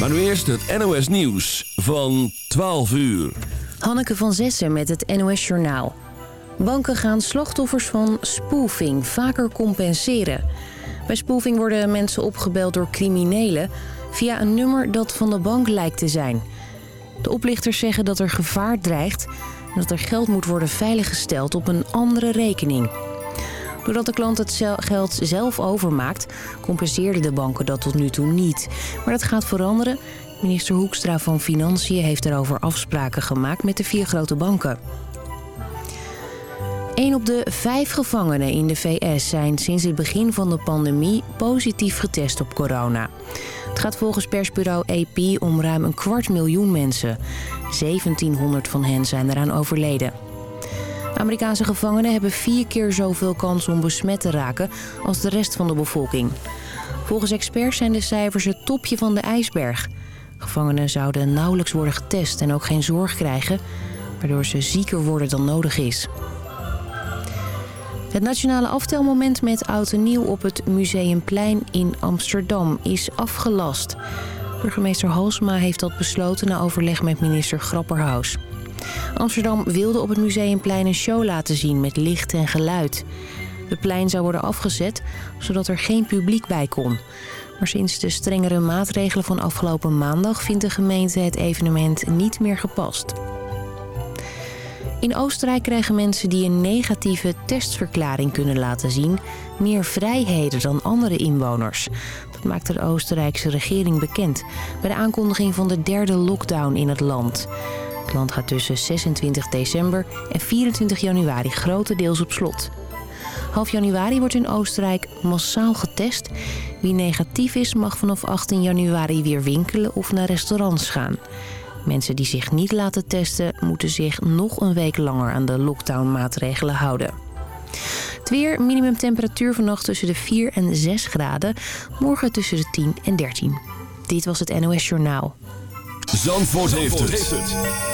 Maar nu eerst het NOS Nieuws van 12 uur. Hanneke van Zessen met het NOS Journaal. Banken gaan slachtoffers van spoofing vaker compenseren. Bij spoofing worden mensen opgebeld door criminelen... via een nummer dat van de bank lijkt te zijn. De oplichters zeggen dat er gevaar dreigt... en dat er geld moet worden veiliggesteld op een andere rekening. Doordat de klant het geld zelf overmaakt, compenseerden de banken dat tot nu toe niet. Maar dat gaat veranderen. Minister Hoekstra van Financiën heeft erover afspraken gemaakt met de vier grote banken. Een op de vijf gevangenen in de VS zijn sinds het begin van de pandemie positief getest op corona. Het gaat volgens persbureau AP om ruim een kwart miljoen mensen. 1700 van hen zijn eraan overleden. Amerikaanse gevangenen hebben vier keer zoveel kans om besmet te raken als de rest van de bevolking. Volgens experts zijn de cijfers het topje van de ijsberg. Gevangenen zouden nauwelijks worden getest en ook geen zorg krijgen... waardoor ze zieker worden dan nodig is. Het nationale aftelmoment met Oud en Nieuw op het Museumplein in Amsterdam is afgelast. Burgemeester Halsma heeft dat besloten na overleg met minister Grapperhaus. Amsterdam wilde op het Museumplein een show laten zien met licht en geluid. Het plein zou worden afgezet, zodat er geen publiek bij kon. Maar sinds de strengere maatregelen van afgelopen maandag... vindt de gemeente het evenement niet meer gepast. In Oostenrijk krijgen mensen die een negatieve testverklaring kunnen laten zien... meer vrijheden dan andere inwoners. Dat maakte de Oostenrijkse regering bekend... bij de aankondiging van de derde lockdown in het land. Het land gaat tussen 26 december en 24 januari grotendeels op slot. Half januari wordt in Oostenrijk massaal getest. Wie negatief is mag vanaf 18 januari weer winkelen of naar restaurants gaan. Mensen die zich niet laten testen moeten zich nog een week langer aan de lockdownmaatregelen houden. Het weer, minimumtemperatuur vannacht tussen de 4 en 6 graden. Morgen tussen de 10 en 13. Dit was het NOS Journaal. Zandvoort, heeft, het.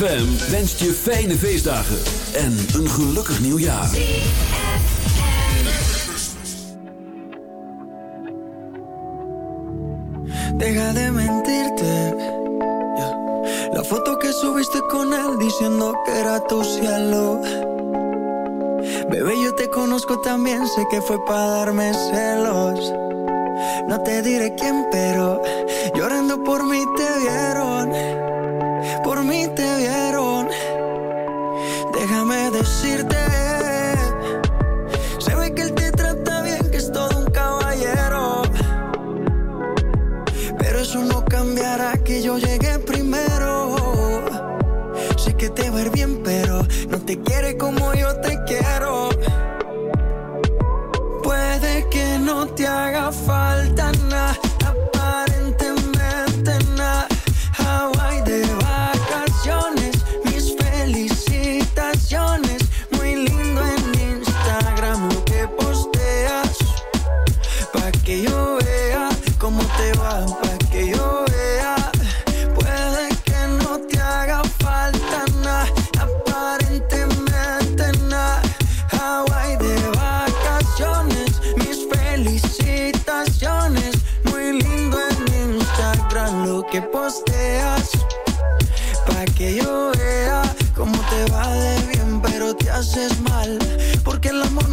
ZFM wenst je fijne feestdagen en een gelukkig nieuwjaar. Deja de mentirte. La foto que subiste con él diciendo que era tu cielo. Bebé, yo te conozco también, sé que fue para darme celos. No te diré quién, pero llorando por mí te vieron por mí te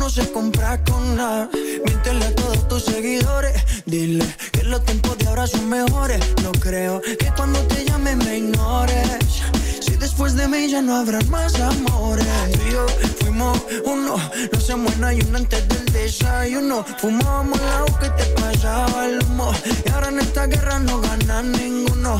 se compra con nada. Míntele a todos tus seguidores. Dile que los tiempos de ahora son mejores. No creo que cuando te llame me ignores. Si después de mí ya no habrá más amores. Tú y yo fuimos uno. No se muera y uno antes del desayuno. Fumábamos la que te pasaba el humo. Y ahora en esta guerra no gana ninguno.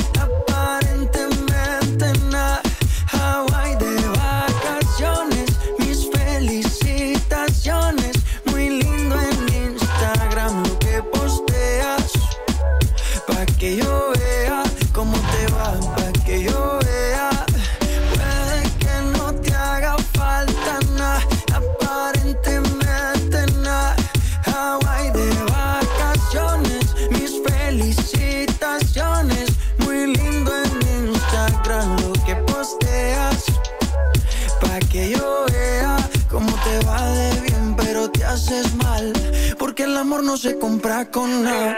se compra con nada.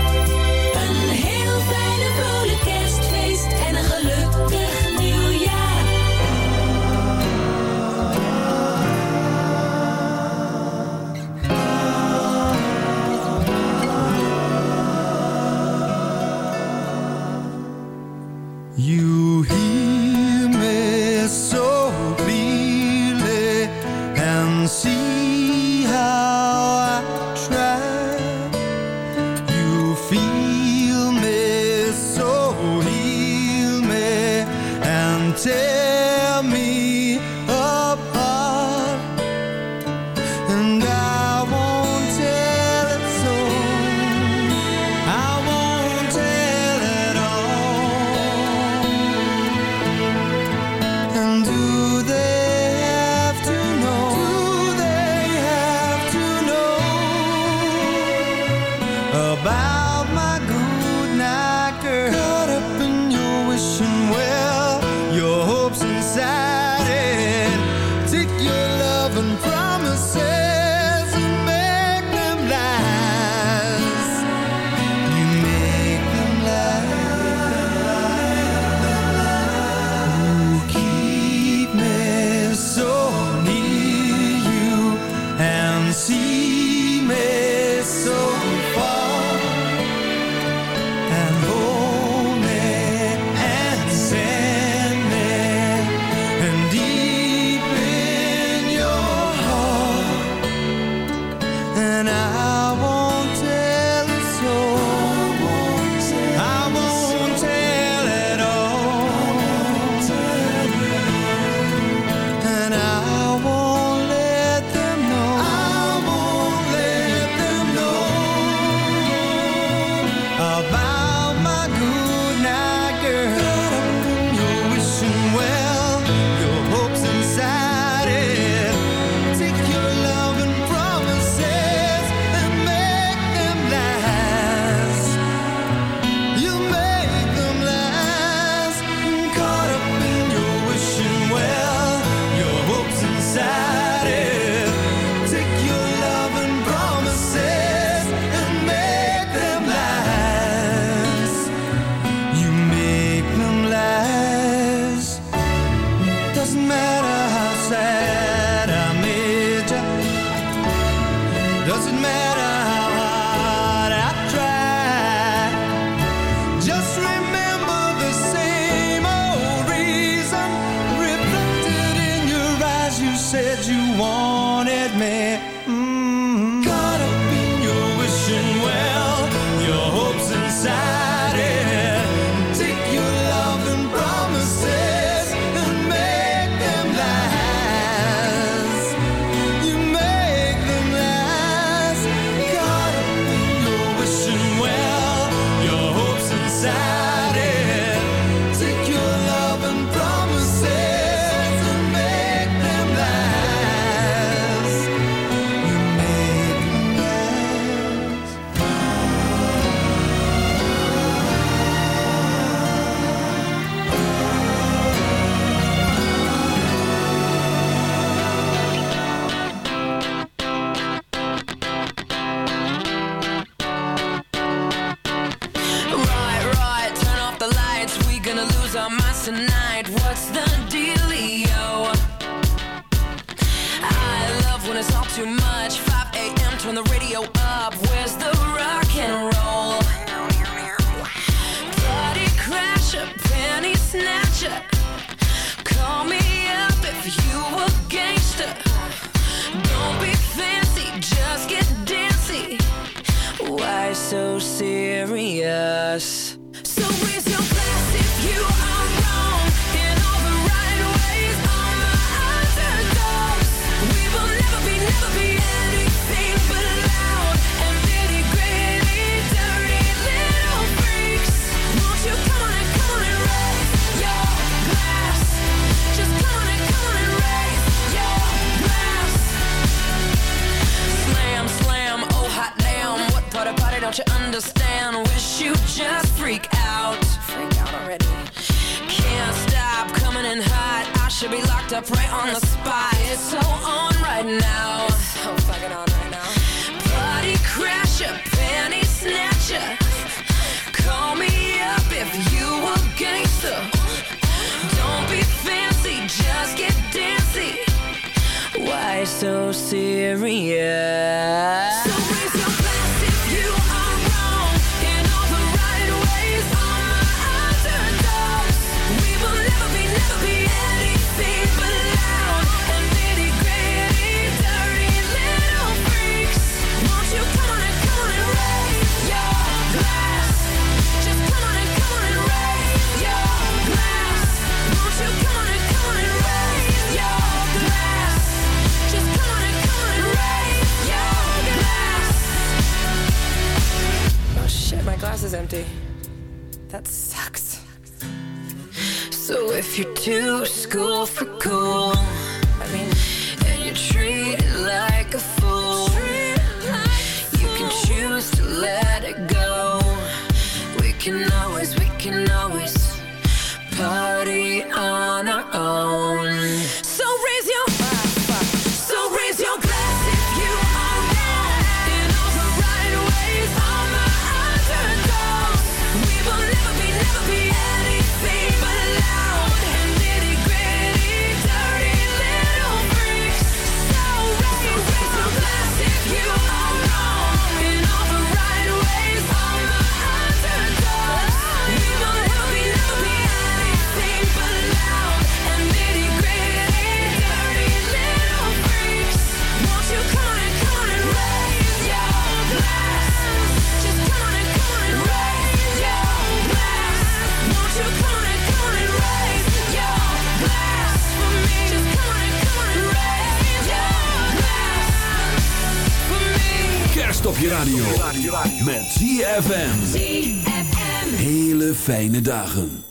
fijne dagen.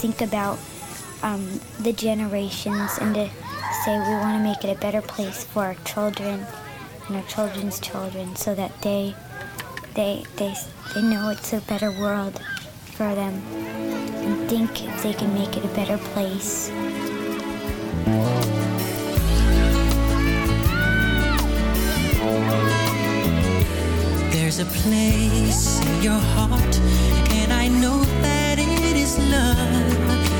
Think about um, the generations and to say we want to make it a better place for our children and our children's children so that they they they, they know it's a better world for them and think if they can make it a better place. a place in your heart, and I know that it is love.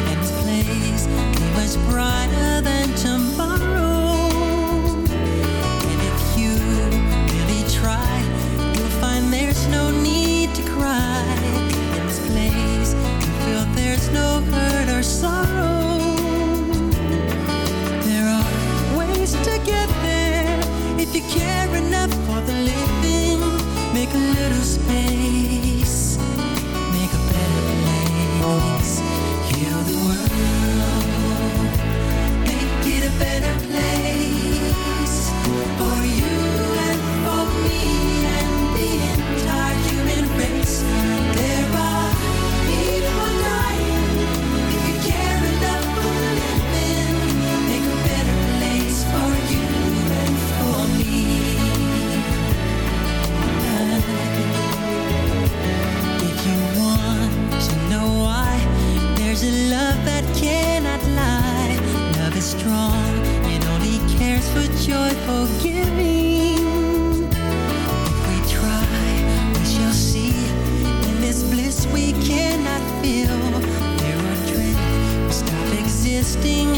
And this place be much brighter than tomorrow. little space joyful. If we try, we shall see. In this bliss we cannot feel. Dreams stop existing.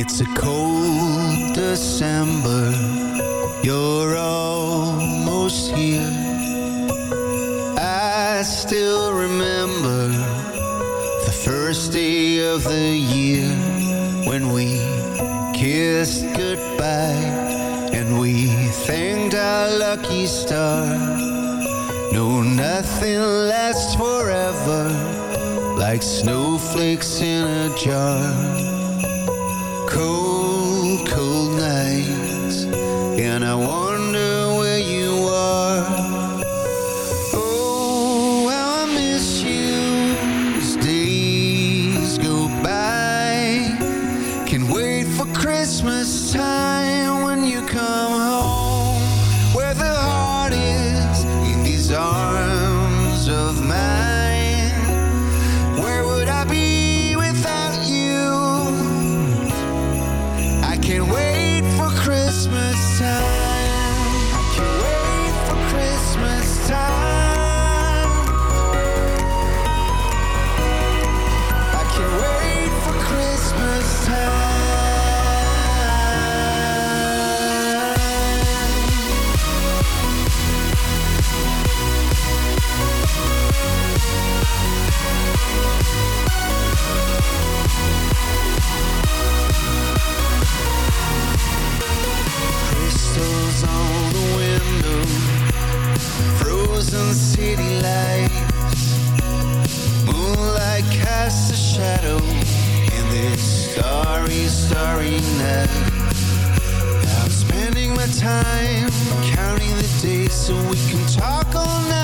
It's a cold December. You're almost here. I still remember The first day of the year When we kissed goodbye And we thanked our lucky stars no, nothing lasts forever Like snowflakes in a jar. time, counting the days so we can talk all night.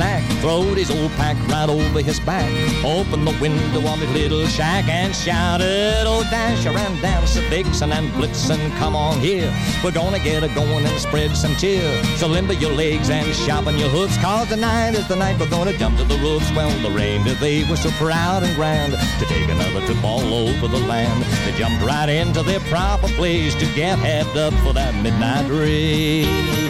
Snack. Throwed his old pack right over his back. Opened the window of his little shack and shouted, Oh, Dasher and Dancer, Vixen and Blitzen, come on here. We're gonna get a going and spread some cheer. So limber your legs and sharpen your hooves, cause tonight is the night we're gonna jump to the roofs. Well, the reindeer, they were so proud and grand to take another trip all over the land. They jumped right into their proper place to get heaved up for that midnight race.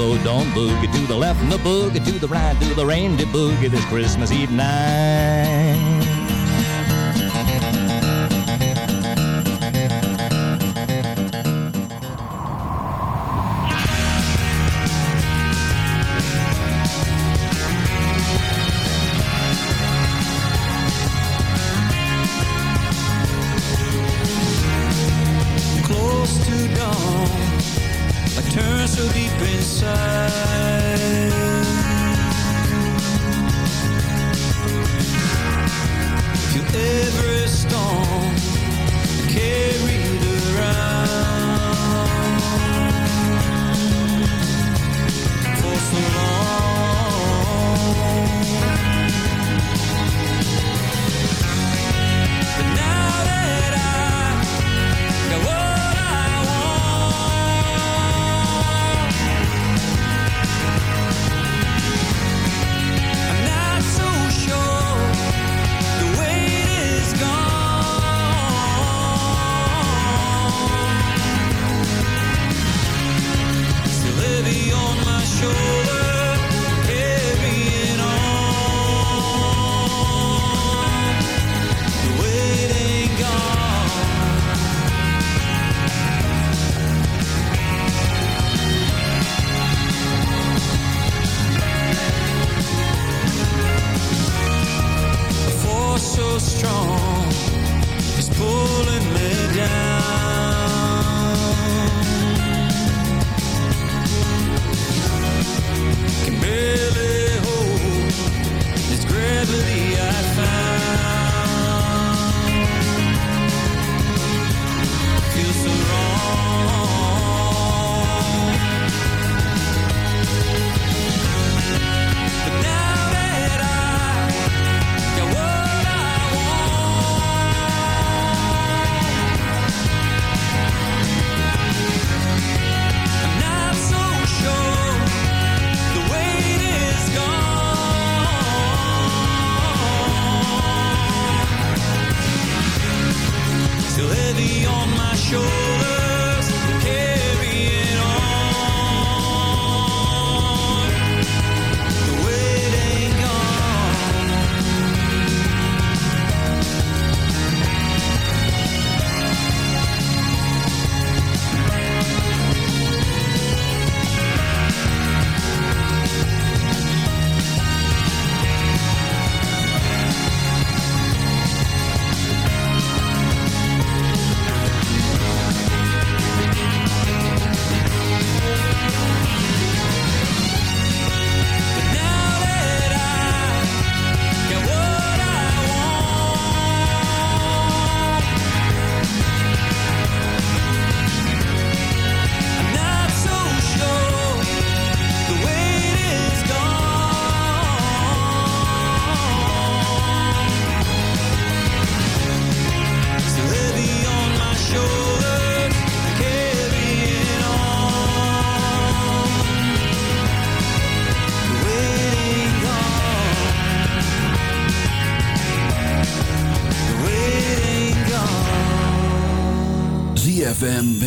Don't boogie to the left and the boogie to the right. Do the reindeer boogie this Christmas Eve night.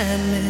understand me